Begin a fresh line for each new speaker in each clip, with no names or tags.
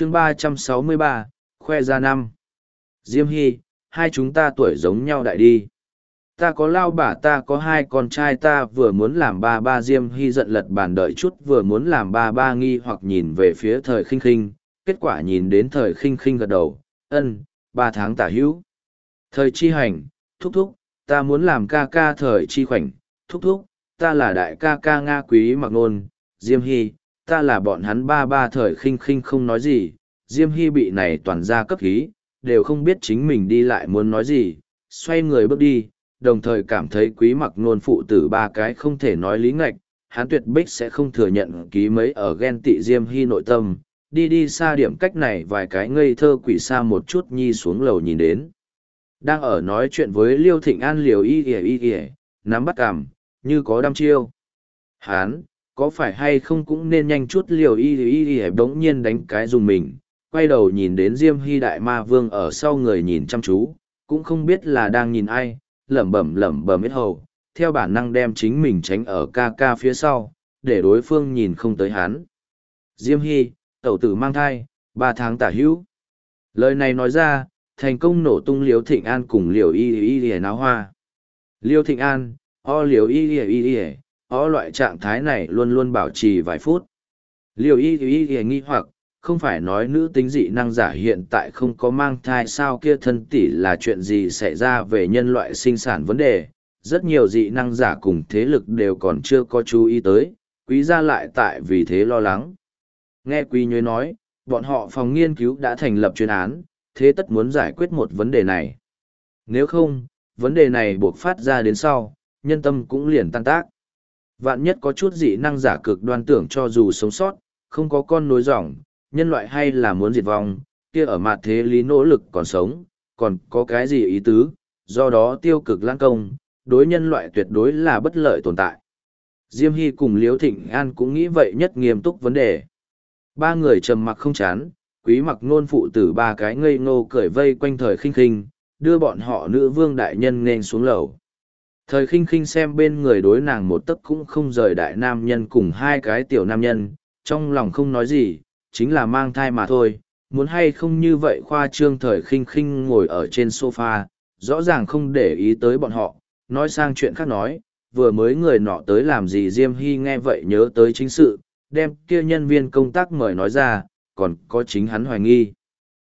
chương ba trăm sáu mươi ba, khoe ra năm. Diêm hy, hai chúng ta tuổi giống nhau đại đi. Ta có lao bà, ta có hai con trai, ta vừa muốn làm ba ba. Diêm hy giận lật bàn đợi chút, vừa muốn làm ba ba nghi hoặc nhìn về phía thời khinh khinh. Kết quả nhìn đến thời khinh khinh gật đầu. Ân, ba tháng tả hữu. Thời chi hành, thúc thúc, ta muốn làm ca ca thời chi khoảnh. Thúc thúc, ta là đại ca ca nga quý mặc nôn. Diêm hy ta là bọn hắn ba ba thời khinh khinh không nói gì diêm hy bị này toàn ra cấp khí đều không biết chính mình đi lại muốn nói gì xoay người bước đi đồng thời cảm thấy quý mặc nôn phụ tử ba cái không thể nói lý ngạch hắn tuyệt bích sẽ không thừa nhận ký mấy ở ghen tị diêm hy nội tâm đi đi xa điểm cách này vài cái ngây thơ quỷ xa một chút nhi xuống lầu nhìn đến. Đang ở nói chuyện với liêu thịnh an liều y y y ỉa nắm bắt cằm, như có đăm chiêu. Hán có phải hay không cũng nên nhanh chút liều y y y bỗng nhiên đánh cái dùng mình. Quay đầu nhìn đến diêm hy đại ma vương ở sau người nhìn chăm chú, cũng không biết là đang nhìn ai, lẩm bẩm lẩm bẩm biết hầu, theo bản năng đem chính mình tránh ở ca ca phía sau, để đối phương nhìn không tới hắn. Diêm hy, tẩu tử mang thai, ba tháng tả hữu. Lời này nói ra, thành công nổ tung liều thịnh an cùng liều y y y náo hoa. Liêu thịnh an, o liều y y y y ó loại trạng thái này luôn luôn bảo trì vài phút. Liều y y y nghi hoặc, không phải nói nữ tính dị năng giả hiện tại không có mang thai sao kia thân tỷ là chuyện gì xảy ra về nhân loại sinh sản vấn đề. Rất nhiều dị năng giả cùng thế lực đều còn chưa có chú ý tới, quý gia lại tại vì thế lo lắng. Nghe quý nhuế nói, bọn họ phòng nghiên cứu đã thành lập chuyên án, thế tất muốn giải quyết một vấn đề này. Nếu không, vấn đề này buộc phát ra đến sau, nhân tâm cũng liền tan tác vạn nhất có chút dị năng giả cực đoan tưởng cho dù sống sót không có con nối dòng nhân loại hay là muốn diệt vong, kia ở mặt thế lý nỗ lực còn sống, còn có cái gì ý tứ, do đó tiêu cực lãng công, đối nhân loại tuyệt đối là bất lợi tồn tại. Diêm Hy cùng Liễu Thịnh An cũng nghĩ vậy nhất nghiêm túc vấn đề. Ba người trầm mặc không chán, quý mặc nôn phụ tử ba cái ngây ngô cởi vây quanh thời khinh khinh, đưa bọn họ nữ vương đại nhân nên xuống lầu. Thời khinh khinh xem bên người đối nàng một tấc cũng không rời đại nam nhân cùng hai cái tiểu nam nhân, trong lòng không nói gì, chính là mang thai mà thôi, muốn hay không như vậy khoa trương thời khinh khinh ngồi ở trên sofa, rõ ràng không để ý tới bọn họ, nói sang chuyện khác nói, vừa mới người nọ tới làm gì Diêm Hy nghe vậy nhớ tới chính sự, đem kia nhân viên công tác mời nói ra, còn có chính hắn hoài nghi.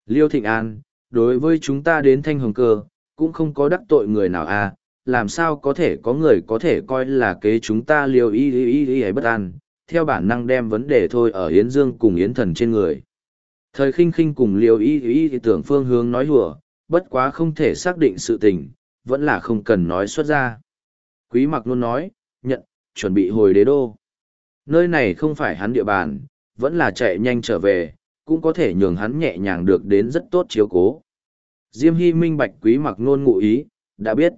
Liêu Thịnh An, đối với chúng ta đến thanh hồng cơ, cũng không có đắc tội người nào à, làm sao có thể có người có thể coi là kế chúng ta liều y y y y bất an, theo bản năng đem vấn đề thôi ở Yến Dương cùng Yến Thần trên người. Thời khinh khinh cùng liều y y ý tưởng phương hướng nói hùa, bất quá không thể xác định sự tình, vẫn là không cần nói xuất ra. Quý mặc luôn nói, nhận, chuẩn bị hồi đế đô. Nơi này không phải hắn địa bàn, vẫn là chạy nhanh trở về, cũng có thể nhường hắn nhẹ nhàng được đến rất tốt chiếu cố. Diêm Hy minh bạch quý mặc nôn ngụ ý, đã biết.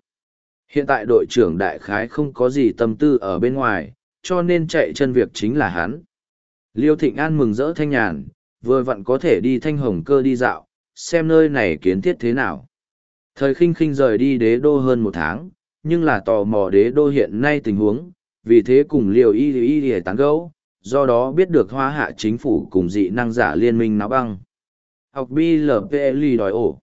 Hiện tại đội trưởng đại khái không có gì tâm tư ở bên ngoài, cho nên chạy chân việc chính là hắn. Liêu Thịnh An mừng rỡ thanh nhàn, vừa vặn có thể đi thanh hồng cơ đi dạo, xem nơi này kiến thiết thế nào. Thời khinh khinh rời đi đế đô hơn một tháng, nhưng là tò mò đế đô hiện nay tình huống, vì thế cùng liều y y y tán gấu, do đó biết được hoa hạ chính phủ cùng dị năng giả liên minh náo băng. Học BLPL đòi ổ.